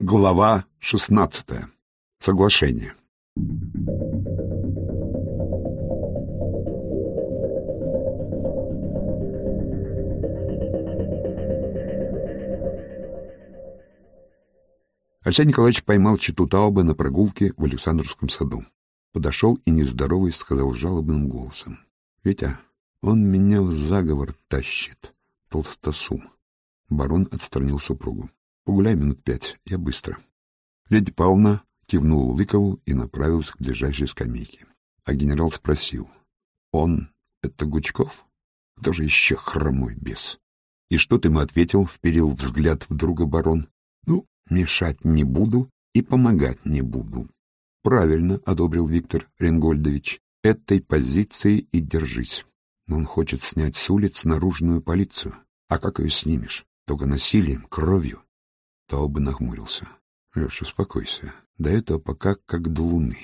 Глава шестнадцатая. Соглашение. Алексей Николаевич поймал читу Тауба на прогулке в Александровском саду. Подошел и, нездоровый, сказал жалобным голосом. — Витя, он меня в заговор тащит, толстосум. Барон отстранил супругу. — Погуляй минут пять, я быстро. Леди Павловна кивнула Лыкову и направилась к ближайшей скамейке. А генерал спросил. — Он — это Гучков? Кто же еще хромой бес? — И что ты ему ответил? — вперил взгляд в друга барон. — Ну, мешать не буду и помогать не буду. — Правильно, — одобрил Виктор Ренгольдович. — Этой позиции и держись. Он хочет снять с улиц наружную полицию. А как ее снимешь? Только насилием, кровью. Тауба нахмурился. — Леша, успокойся. До этого пока как до луны.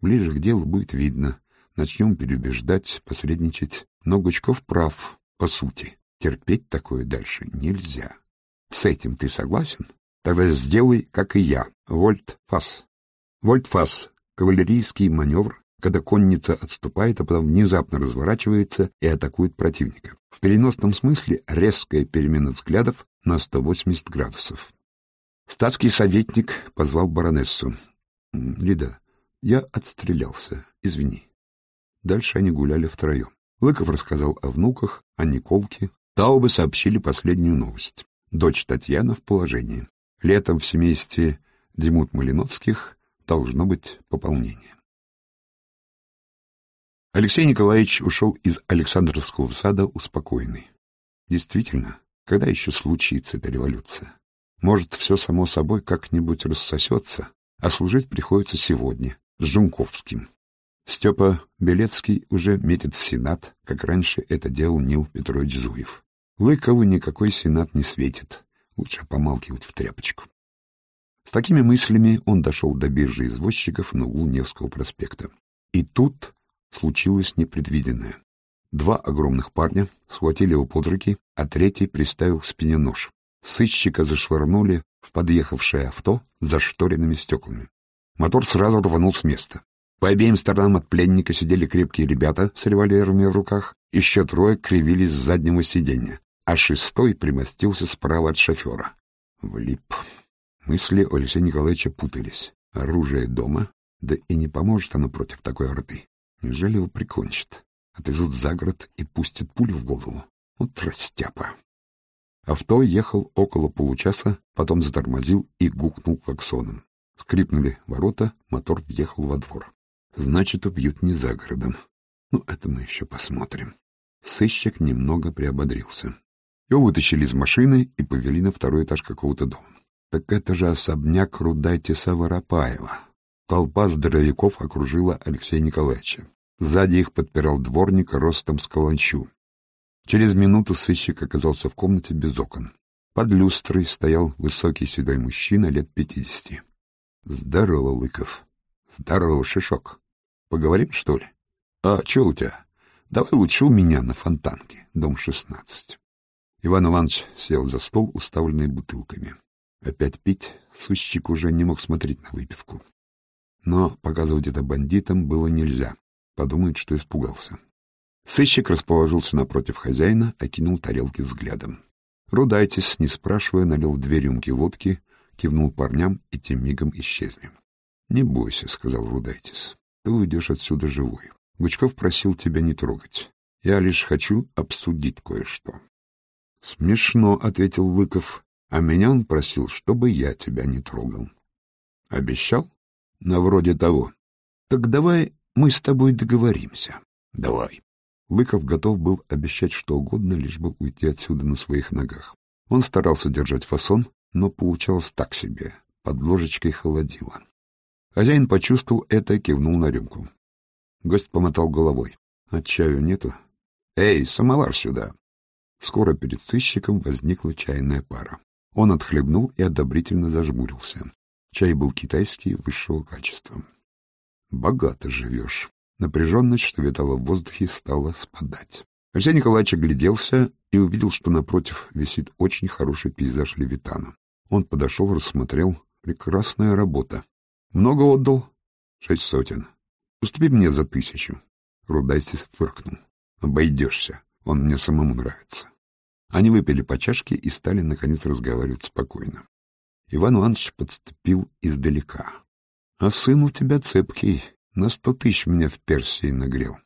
Ближе к делу будет видно. Начнем переубеждать, посредничать. Но Гучков прав, по сути. Терпеть такое дальше нельзя. С этим ты согласен? Тогда сделай, как и я. Вольт-фас. Вольт-фас — кавалерийский маневр, когда конница отступает, а потом внезапно разворачивается и атакует противника. В переносном смысле резкая перемена взглядов на 180 градусов. Статский советник позвал баронессу. — Лида, я отстрелялся, извини. Дальше они гуляли втроем. Лыков рассказал о внуках, о Николке. Таубы сообщили последнюю новость. Дочь Татьяна в положении. Летом в семействе Димут Малиновских должно быть пополнение. Алексей Николаевич ушел из Александровского сада успокоенный. Действительно, когда еще случится эта революция? Может, все само собой как-нибудь рассосется, а служить приходится сегодня, с Жунковским. Степа Белецкий уже метит в Сенат, как раньше это делал Нил Петрович Зуев. Лыкову никакой Сенат не светит, лучше помалкивать в тряпочку. С такими мыслями он дошел до биржи извозчиков на углу Невского проспекта. И тут случилось непредвиденное. Два огромных парня схватили его под руки, а третий приставил к спине нож. Сыщика зашвырнули в подъехавшее авто с зашторенными стеклами. Мотор сразу рванул с места. По обеим сторонам от пленника сидели крепкие ребята с револьверами в руках, еще трое кривились с заднего сиденья, а шестой примостился справа от шофера. Влип. Мысли у Алексея Николаевича путались. Оружие дома, да и не поможет оно против такой орды. Неужели его прикончат? Отвезут за город и пустят пулю в голову? Вот растяпа. Авто ехал около получаса, потом затормозил и гукнул клаксоном. Скрипнули ворота, мотор въехал во двор. Значит, убьют не за городом. Ну, это мы еще посмотрим. Сыщик немного приободрился. Его вытащили из машины и повели на второй этаж какого-то дома. Так это же особняк Рудайтиса Воропаева. Толпа здоровяков окружила Алексея Николаевича. Сзади их подпирал дворник ростом с каланчу. Через минуту сыщик оказался в комнате без окон. Под люстрой стоял высокий седой мужчина лет пятидесяти. — Здорово, Лыков. — Здорово, Шишок. Поговорим, что ли? — А что у тебя? Давай лучше у меня на фонтанке, дом шестнадцать. Иван Иванович сел за стол, уставленный бутылками. Опять пить сыщик уже не мог смотреть на выпивку. Но показывать это бандитам было нельзя. Подумает, что испугался. Сыщик расположился напротив хозяина, окинул тарелки взглядом. Рудайтис, не спрашивая, налил две рюмки водки, кивнул парням, и тем мигом исчезли. — Не бойся, — сказал Рудайтис, — ты уйдешь отсюда живой. Гучков просил тебя не трогать. Я лишь хочу обсудить кое-что. — Смешно, — ответил Лыков, — а меня он просил, чтобы я тебя не трогал. — Обещал? На вроде того. Так давай мы с тобой договоримся. Давай. Лыков готов был обещать что угодно, лишь бы уйти отсюда на своих ногах. Он старался держать фасон, но получалось так себе, под ложечкой холодило. Хозяин почувствовал это и кивнул на рюмку. Гость помотал головой. А чаю нету? Эй, самовар сюда! Скоро перед сыщиком возникла чайная пара. Он отхлебнул и одобрительно зажмурился. Чай был китайский, высшего качества. Богато живешь. Напряженность, что витала в воздухе, стала спадать. Алексей Николаевич огляделся и увидел, что напротив висит очень хороший пейзаж Левитана. Он подошел, рассмотрел, Прекрасная работа. Много отдал? Шесть сотен. Уступи мне за тысячу. Рудайстис фыркнул. Обойдешься. Он мне самому нравится. Они выпили по чашке и стали, наконец, разговаривать спокойно. Иван Иванович подступил издалека. — А сын у тебя цепкий. На сто тысяч меня в Персии нагрел.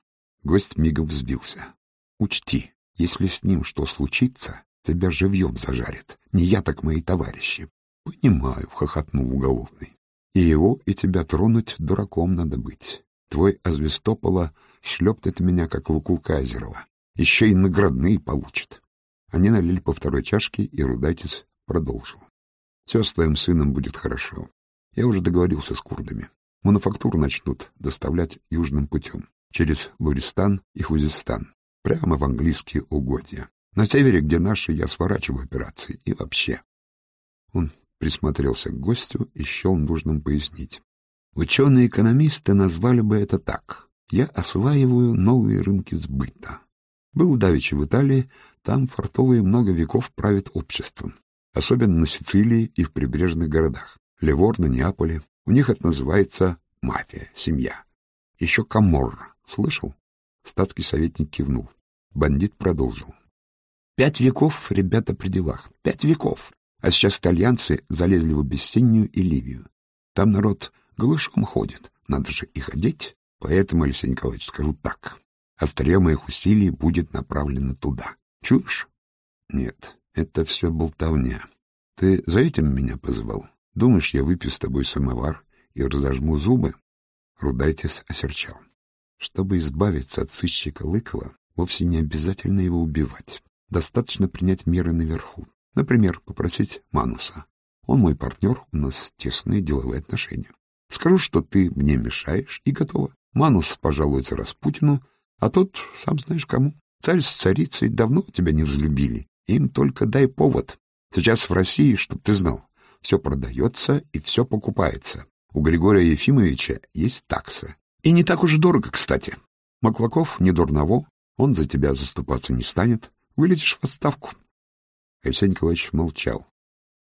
Гость мигом взбился. — Учти, если с ним что случится, тебя живьем зажарит. Не я, так мои товарищи. — Понимаю, — хохотнул уголовный. — И его, и тебя тронуть дураком надо быть. Твой Азвестопола шлепнет меня, как Луку Кайзерова. Еще и наградные получит. Они налили по второй чашке, и Рудатис продолжил. — Все с твоим сыном будет хорошо. Я уже договорился с курдами. Мануфактуру начнут доставлять южным путем, через Луристан и Хузистан, прямо в английские угодья. На севере, где наши, я сворачиваю операции. И вообще. Он присмотрелся к гостю и счел нужным пояснить. Ученые-экономисты назвали бы это так. Я осваиваю новые рынки сбыта. Был давеча в Италии, там фартовые много веков правят обществом, особенно на Сицилии и в прибрежных городах. Ливорно, Неаполе. У них это называется мафия, семья. Еще Каморра. Слышал? Статский советник кивнул. Бандит продолжил. Пять веков ребята при делах. Пять веков. А сейчас итальянцы залезли в Абиссинию и Ливию. Там народ голышом ходит. Надо же их одеть. Поэтому, Алексей Николаевич, скажу так. Острие моих усилий будет направлено туда. Чуешь? Нет, это все болтовня. Ты за этим меня позвал? Думаешь, я выпью с тобой самовар и разожму зубы? Рудайтис осерчал. Чтобы избавиться от сыщика Лыкова, вовсе не обязательно его убивать. Достаточно принять меры наверху. Например, попросить Мануса. Он мой партнер, у нас тесные деловые отношения. Скажу, что ты мне мешаешь, и готово. Манус пожалуется Распутину, а тот, сам знаешь кому. Царь с царицей давно тебя не взлюбили. Им только дай повод. Сейчас в России, чтоб ты знал, все продается и все покупается. У Григория Ефимовича есть такса. И не так уж дорого, кстати. Маклаков не дурново, он за тебя заступаться не станет. Вылетишь в отставку. Алексей Николаевич молчал.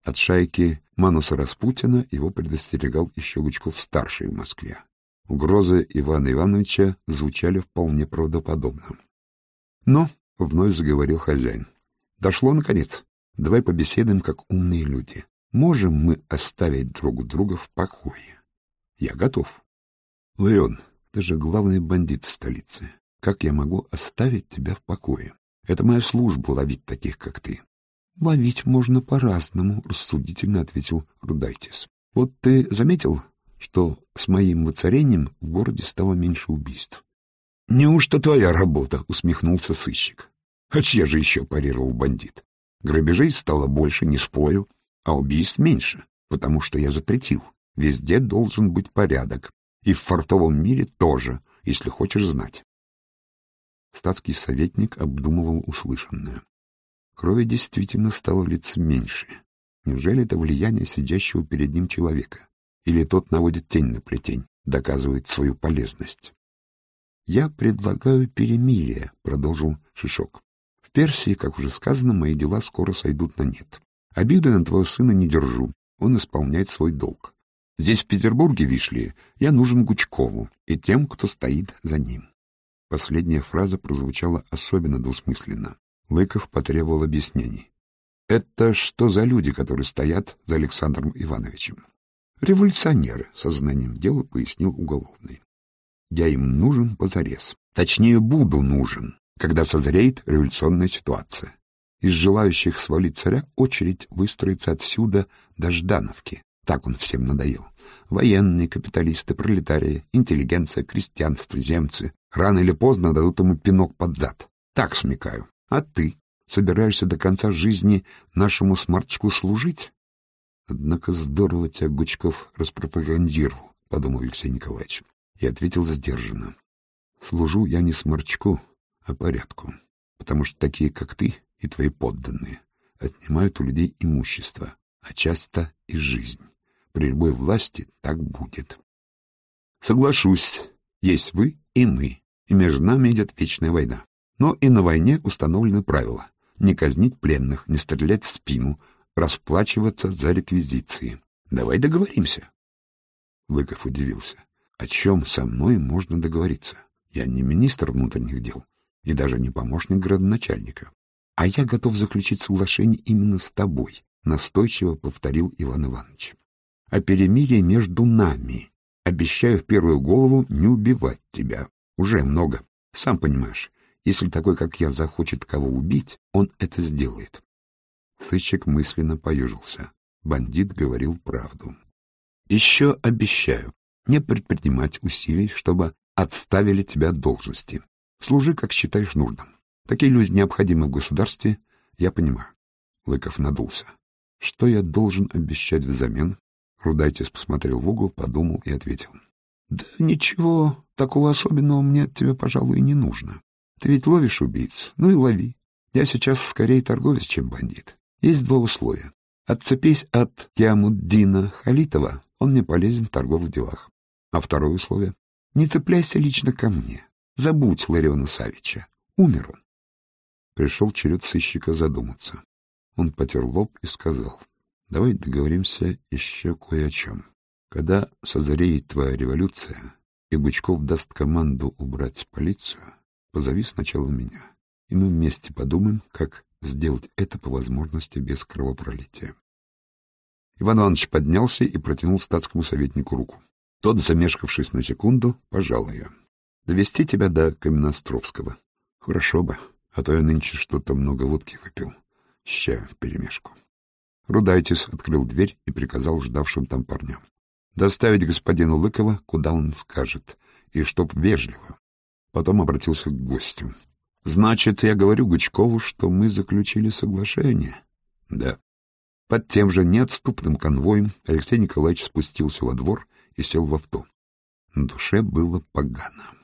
От шайки Мануса Распутина его предостерегал еще Гучков-старший в Москве. Угрозы Ивана Ивановича звучали вполне правдоподобно. Но, — вновь заговорил хозяин, — дошло наконец. Давай побеседуем, как умные люди. Можем мы оставить друг друга в покое? Я готов. Ларион, ты же главный бандит в столице. Как я могу оставить тебя в покое? Это моя служба — ловить таких, как ты. — Ловить можно по-разному, — рассудительно ответил Рудайтис. — Вот ты заметил, что с моим воцарением в городе стало меньше убийств? — Неужто твоя работа? — усмехнулся сыщик. — А чья же еще парировал бандит? Грабежей стало больше, не спорю, а убийств меньше, потому что я запретил. Везде должен быть порядок, и в фартовом мире тоже, если хочешь знать. Статский советник обдумывал услышанное. Крови действительно стало лица меньше. Неужели это влияние сидящего перед ним человека? Или тот наводит тень на плетень, доказывает свою полезность? «Я предлагаю перемирие», — продолжил Шишок. «В Персии, как уже сказано, мои дела скоро сойдут на нет. Обиды на твоего сына не держу, он исполняет свой долг. Здесь, в Петербурге, Вишли, я нужен Гучкову и тем, кто стоит за ним. Последняя фраза прозвучала особенно двусмысленно. Лыков потребовал объяснений. «Это что за люди, которые стоят за Александром Ивановичем?» «Революционеры», — сознанием дела пояснил уголовный. «Я им нужен позарез. Точнее, буду нужен, когда созреет революционная ситуация. Из желающих свалить царя очередь выстроится отсюда до Ждановки. Так он всем надоел. Военные, капиталисты, пролетарии, интеллигенция, крестьянство, земцы. Рано или поздно дадут ему пинок под зад. Так смекаю. А ты собираешься до конца жизни нашему смартчику служить? Однако здорово тебя Гучков распропагандировал, — подумал Алексей Николаевич. И ответил сдержанно. Служу я не сморчку, а порядку. Потому что такие, как ты, и твои подданные отнимают у людей имущество, а часто и жизнь. При любой власти так будет. Соглашусь, есть вы и мы, и между нами идет вечная война. Но и на войне установлены правила. Не казнить пленных, не стрелять в спину, расплачиваться за реквизиции. Давай договоримся. Лыков удивился. О чем со мной можно договориться? Я не министр внутренних дел и даже не помощник градоначальника. А я готов заключить соглашение именно с тобой, настойчиво повторил Иван Иванович. О перемирии между нами. Обещаю в первую голову не убивать тебя. Уже много. Сам понимаешь, если такой, как я, захочет кого убить, он это сделает. Сыщик мысленно поежился. Бандит говорил правду. Еще обещаю не предпринимать усилий, чтобы отставили тебя от должности. Служи, как считаешь нужным. Такие люди необходимы в государстве, я понимаю. Лыков надулся. Что я должен обещать взамен? Рудайтис посмотрел в угол, подумал и ответил. Да ничего такого особенного мне от тебя, пожалуй, не нужно. Ты ведь ловишь убийц, ну и лови. Я сейчас скорее торговец, чем бандит. Есть два условия. Отцепись от Ямуддина Халитова, он мне полезен в торговых делах. А второе условие — не цепляйся лично ко мне. Забудь Лариона Савича. Умер он. Пришел черед сыщика задуматься. Он потер лоб и сказал, давай договоримся еще кое о чем. Когда созреет твоя революция, и Бычков даст команду убрать полицию, позови сначала меня, и мы вместе подумаем, как сделать это по возможности без кровопролития. Иван Иванович поднялся и протянул статскому советнику руку. Тот, замешкавшись на секунду, пожал ее. — Довести тебя до Каменостровского. — Хорошо бы, а то я нынче что-то много водки выпил. Ща вперемешку. Рудайтис открыл дверь и приказал ждавшим там парням. Доставить господину Лыкова, куда он скажет, и чтоб вежливо. Потом обратился к гостю. — Значит, я говорю Гучкову, что мы заключили соглашение? — Да. Под тем же неотступным конвоем Алексей Николаевич спустился во двор и сел в авто. На душе было погано.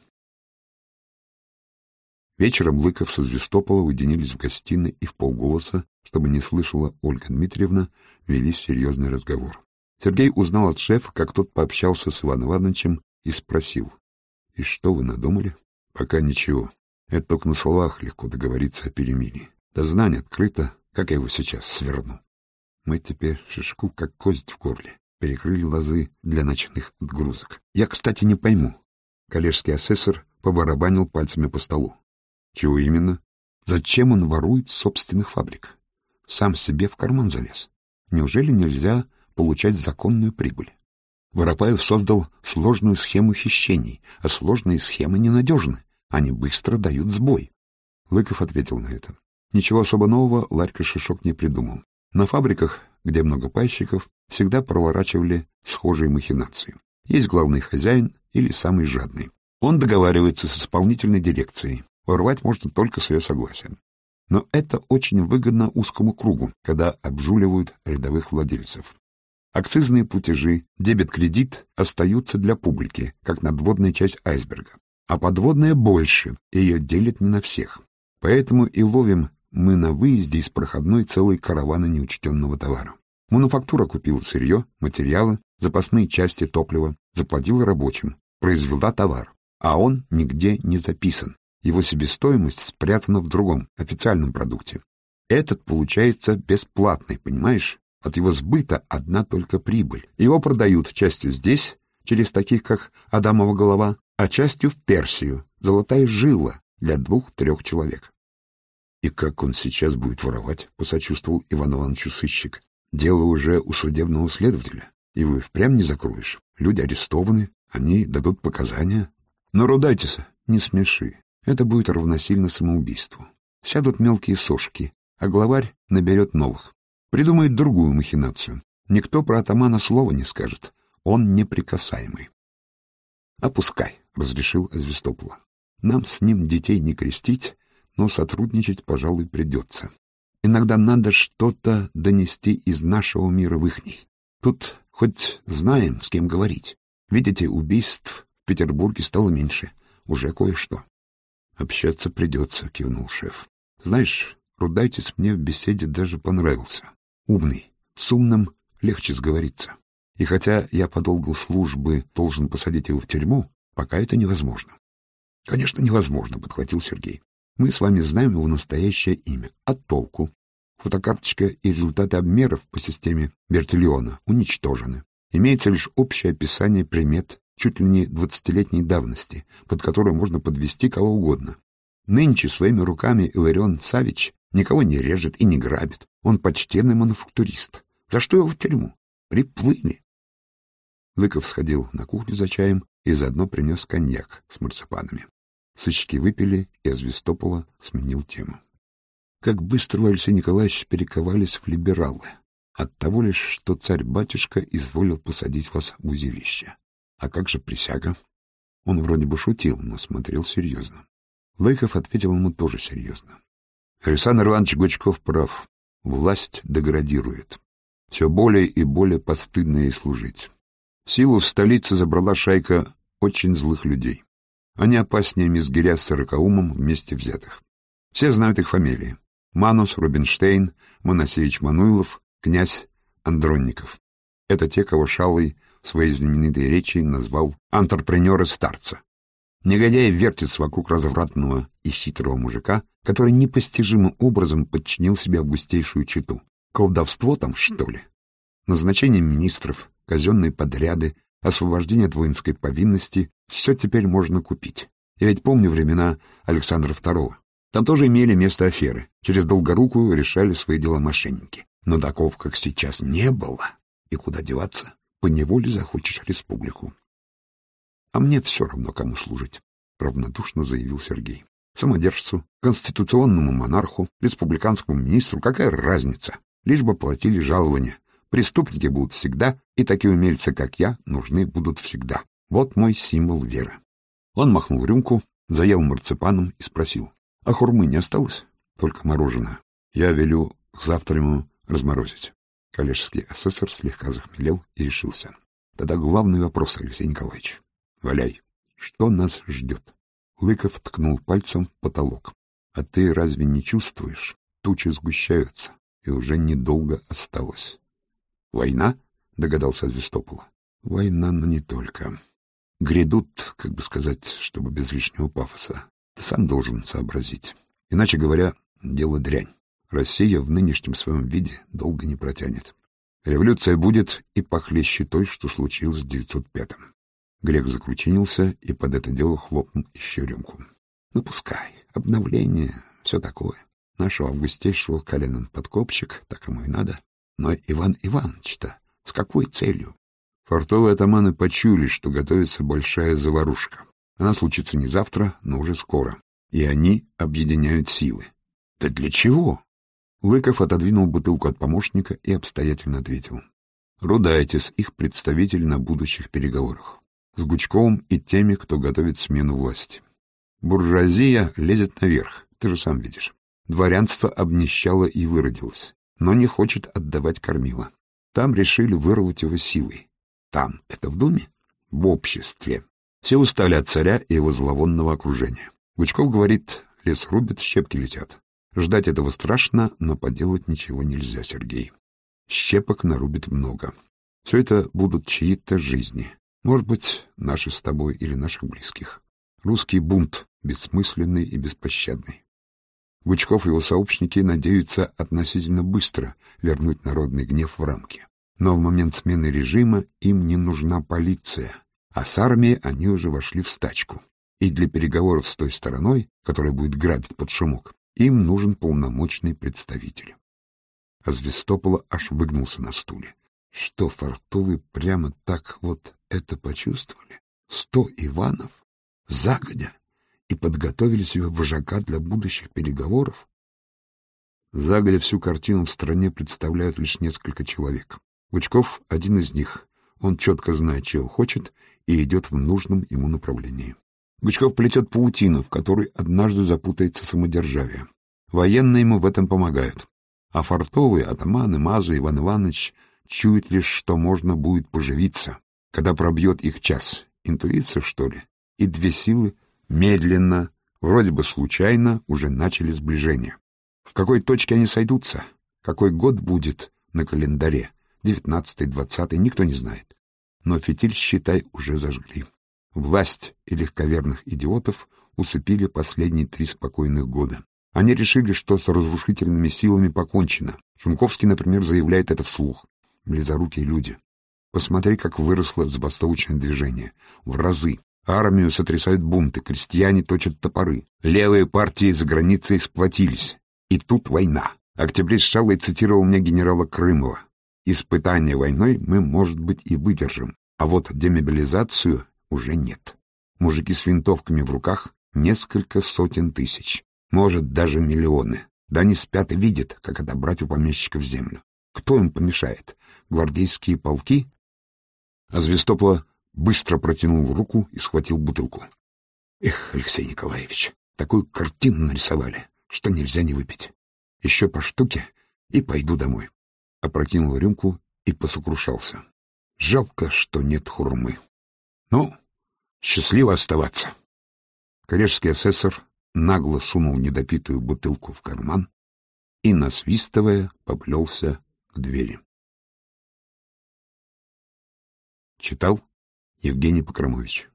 Вечером Лыков со Звестопола уединились в гостиной и в полголоса, чтобы не слышала Ольга Дмитриевна, вели серьезный разговор. Сергей узнал от шефа, как тот пообщался с Иваном Ивановичем и спросил. — И что вы надумали? — Пока ничего. Это только на словах легко договориться о перемирии. Да знание открыто, как я его сейчас сверну. Мы теперь шишку как кость в горле. Перекрыли лозы для ночных отгрузок. Я, кстати, не пойму. Коллежский асессор побарабанил пальцами по столу. Чего именно? Зачем он ворует собственных фабрик? Сам себе в карман залез. Неужели нельзя получать законную прибыль? Воропаев создал сложную схему хищений, а сложные схемы ненадежны. Они быстро дают сбой. Лыков ответил на это. Ничего особо нового Ларька Шишок не придумал. На фабриках, где много пайщиков, всегда проворачивали схожие махинации. Есть главный хозяин или самый жадный. Он договаривается с исполнительной дирекцией. Урвать можно только с ее согласием. Но это очень выгодно узкому кругу, когда обжуливают рядовых владельцев. Акцизные платежи, дебет-кредит остаются для публики, как надводная часть айсберга. А подводная больше, и ее делят не на всех. Поэтому и ловим мы на выезде из проходной целой каравана неучтенного товара. Мануфактура купила сырье, материалы, запасные части топлива, заплатила рабочим, произвела товар, а он нигде не записан. Его себестоимость спрятана в другом, официальном продукте. Этот получается бесплатный, понимаешь? От его сбыта одна только прибыль. Его продают частью здесь, через таких, как Адамова голова, а частью в Персию, золотая жила для двух-трех человек. — И как он сейчас будет воровать? — посочувствовал Иван Иванович сыщик. — Дело уже у судебного следователя. И вы впрямь не закроешь. Люди арестованы, они дадут показания. Но, Рудайтиса, не смеши. Это будет равносильно самоубийству. Сядут мелкие сошки, а главарь наберет новых. Придумает другую махинацию. Никто про атамана слова не скажет. Он неприкасаемый. — Опускай, — разрешил Звестопола. — Нам с ним детей не крестить, но сотрудничать, пожалуй, придется. Иногда надо что-то донести из нашего мира в ихний. Тут хоть знаем, с кем говорить. Видите, убийств в Петербурге стало меньше. Уже кое-что. Общаться придется, кивнул шеф. Знаешь, Рудайтис мне в беседе даже понравился. Умный. С умным легче сговориться. И хотя я по долгу службы должен посадить его в тюрьму, пока это невозможно. — Конечно, невозможно, — подхватил Сергей. Мы с вами знаем его настоящее имя. А толку? Фотокарточка и результаты обмеров по системе Бертильона уничтожены. Имеется лишь общее описание примет чуть ли не двадцатилетней давности, под которое можно подвести кого угодно. Нынче своими руками Иларион Савич никого не режет и не грабит. Он почтенный мануфактурист. За что его в тюрьму? Приплыли. Лыков сходил на кухню за чаем и заодно принес коньяк с марципанами. Сыщики выпили, и Азвистопола сменил тему. Как быстро вы, Алексей Николаевич, перековались в либералы. От того лишь, что царь-батюшка изволил посадить вас в узилище. А как же присяга? Он вроде бы шутил, но смотрел серьезно. Лейков ответил ему тоже серьезно. Александр Иванович Гучков прав. Власть деградирует. Все более и более постыдно ей служить. Силу в столице забрала шайка очень злых людей. Они опаснее Мизгиря с Сорокаумом вместе взятых. Все знают их фамилии. Манус, Рубинштейн, Моносеевич Мануилов, князь Андронников. Это те, кого Шалый своей знаменитой речи назвал «антрепренеры старца». Негодяй вертится вокруг развратного и хитрого мужика, который непостижимым образом подчинил себя в густейшую читу. Колдовство там, что ли? Назначение министров, казенные подряды, освобождение от воинской повинности — все теперь можно купить. Я ведь помню времена Александра II. Там тоже имели место аферы. Через Долгорукую решали свои дела мошенники. Но такого, как сейчас, не было. И куда деваться? Поневоле захочешь республику. А мне все равно, кому служить, — равнодушно заявил Сергей. Самодержцу, конституционному монарху, республиканскому министру, какая разница? Лишь бы платили жалования. Преступники будут всегда, и такие умельцы, как я, нужны будут всегда. Вот мой символ веры. Он махнул рюмку, заел марципаном и спросил. А хурмы не осталось? Только мороженое. Я велю завтра ему разморозить. Коллежский асессор слегка захмелел и решился. Тогда главный вопрос, Алексей Николаевич. Валяй. Что нас ждет? Лыков ткнул пальцем в потолок. А ты разве не чувствуешь? Тучи сгущаются, и уже недолго осталось. Война? Догадался Звестопола. Война, но не только. Грядут, как бы сказать, чтобы без лишнего пафоса, ты сам должен сообразить. Иначе говоря, дело дрянь. Россия в нынешнем своем виде долго не протянет. Революция будет и похлеще той, что случилось в 905-м. Грек закручинился и под это дело хлопнул еще рюмку. Ну, пускай. Обновление, все такое. Нашего августейшего коленом подкопчик, так ему и надо. Но Иван Иванович-то с какой целью? Фортовые атаманы почуяли, что готовится большая заварушка. Она случится не завтра, но уже скоро. И они объединяют силы. Да для чего? Лыков отодвинул бутылку от помощника и обстоятельно ответил. Рудайтис, их представитель на будущих переговорах. С Гучковым и теми, кто готовит смену власти. Буржуазия лезет наверх, ты же сам видишь. Дворянство обнищало и выродилось, но не хочет отдавать кормила. Там решили вырвать его силой. Там, это в Думе? В обществе. Все устали от царя и его зловонного окружения. Гучков говорит, лес рубит, щепки летят. Ждать этого страшно, но поделать ничего нельзя, Сергей. Щепок нарубит много. Все это будут чьи-то жизни. Может быть, наши с тобой или наших близких. Русский бунт, бессмысленный и беспощадный. Гучков и его сообщники надеются относительно быстро вернуть народный гнев в рамки. Но в момент смены режима им не нужна полиция, а с армией они уже вошли в стачку. И для переговоров с той стороной, которая будет грабить под шумок, им нужен полномочный представитель. А Звестопола аж выгнулся на стуле. Что, фартовы прямо так вот это почувствовали? Сто Иванов? Загодя? И подготовили себе вожака для будущих переговоров? Загодя всю картину в стране представляют лишь несколько человек. Гучков — один из них. Он четко знает, чего хочет, и идет в нужном ему направлении. Гучков плетет паутину, в которой однажды запутается самодержавие. Военные ему в этом помогают. А фартовые, атаманы, Мазы, Иван Иванович чуют лишь, что можно будет поживиться, когда пробьет их час. Интуиция, что ли? И две силы медленно, вроде бы случайно, уже начали сближение. В какой точке они сойдутся? Какой год будет на календаре? Девятнадцатый, двадцатый, никто не знает но фитиль, считай, уже зажгли. Власть и легковерных идиотов усыпили последние три спокойных года. Они решили, что с разрушительными силами покончено. Шунковский, например, заявляет это вслух. Близорукие люди. Посмотри, как выросло забастовочное движение. В разы. Армию сотрясают бунты, крестьяне точат топоры. Левые партии за границей сплотились. И тут война. Октябрь Шалой цитировал мне генерала Крымова. «Испытание войной мы, может быть, и выдержим, а вот демобилизацию уже нет. Мужики с винтовками в руках — несколько сотен тысяч, может, даже миллионы. Да они спят и видят, как отобрать у помещиков землю. Кто им помешает? Гвардейские полки? А Звестопола быстро протянул руку и схватил бутылку. Эх, Алексей Николаевич, такую картину нарисовали, что нельзя не выпить. Еще по штуке и пойду домой. Опрокинул рюмку и посокрушался. Жалко, что нет хурмы. Ну, счастливо оставаться. Коллежский асессор нагло сунул недопитую бутылку в карман и, насвистывая, поплелся к двери. Читал Евгений Покромович